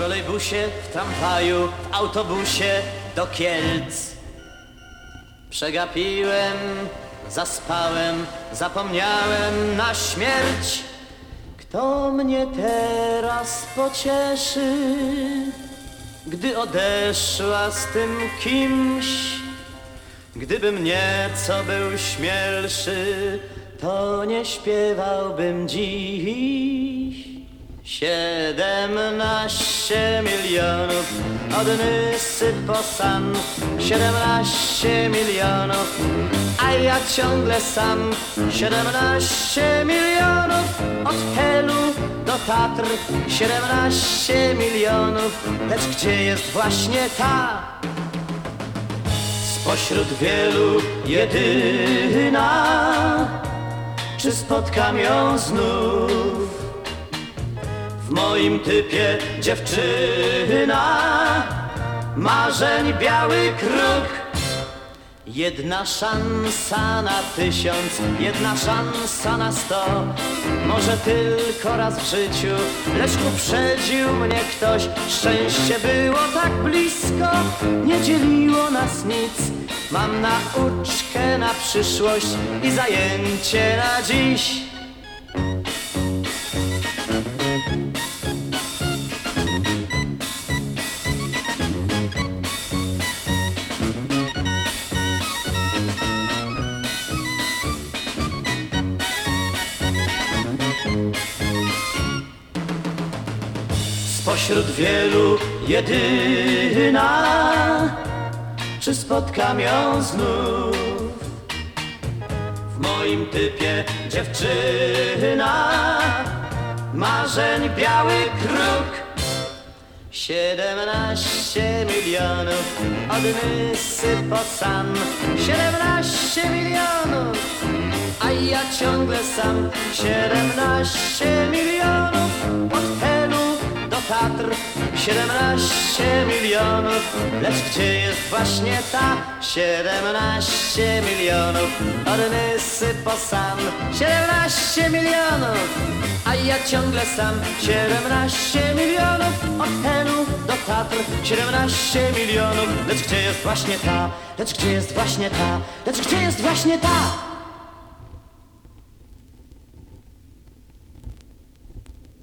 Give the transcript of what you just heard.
trolejbusie, w tramwaju, w autobusie do Kielc. Przegapiłem, zaspałem, zapomniałem na śmierć. Kto mnie teraz pocieszy, gdy odeszła z tym kimś? Gdybym nieco był śmielszy, to nie śpiewałbym dziś. Siedemnaście milionów od Nysy po San, siedemnaście milionów, a ja ciągle sam. Siedemnaście milionów od Helu do Tatr, siedemnaście milionów, lecz gdzie jest właśnie ta? Spośród wielu jedyna, czy spotkam ją znów? W moim typie dziewczyna, marzeń biały kruk. Jedna szansa na tysiąc, jedna szansa na sto. Może tylko raz w życiu, lecz uprzedził mnie ktoś. Szczęście było tak blisko, nie dzieliło nas nic. Mam nauczkę na przyszłość i zajęcie na dziś Spośród wielu jedyna Czy spotkam ją znów? W moim typie dziewczyna Marzeń biały kruk Siedemnaście milionów od Nysy po San Siedemnaście ciągle sam. Siedemnaście milionów od Helu do Tatr. Siedemnaście milionów. Lecz gdzie jest właśnie ta Siedemnaście milionów? Od Nysy po San Siedemnaście milionów. A ja ciągle sam. Siedemnaście milionów od Helu do Tatr. Siedemnaście milionów. Lecz gdzie jest właśnie ta? Lecz gdzie jest właśnie ta? Lecz gdzie jest właśnie ta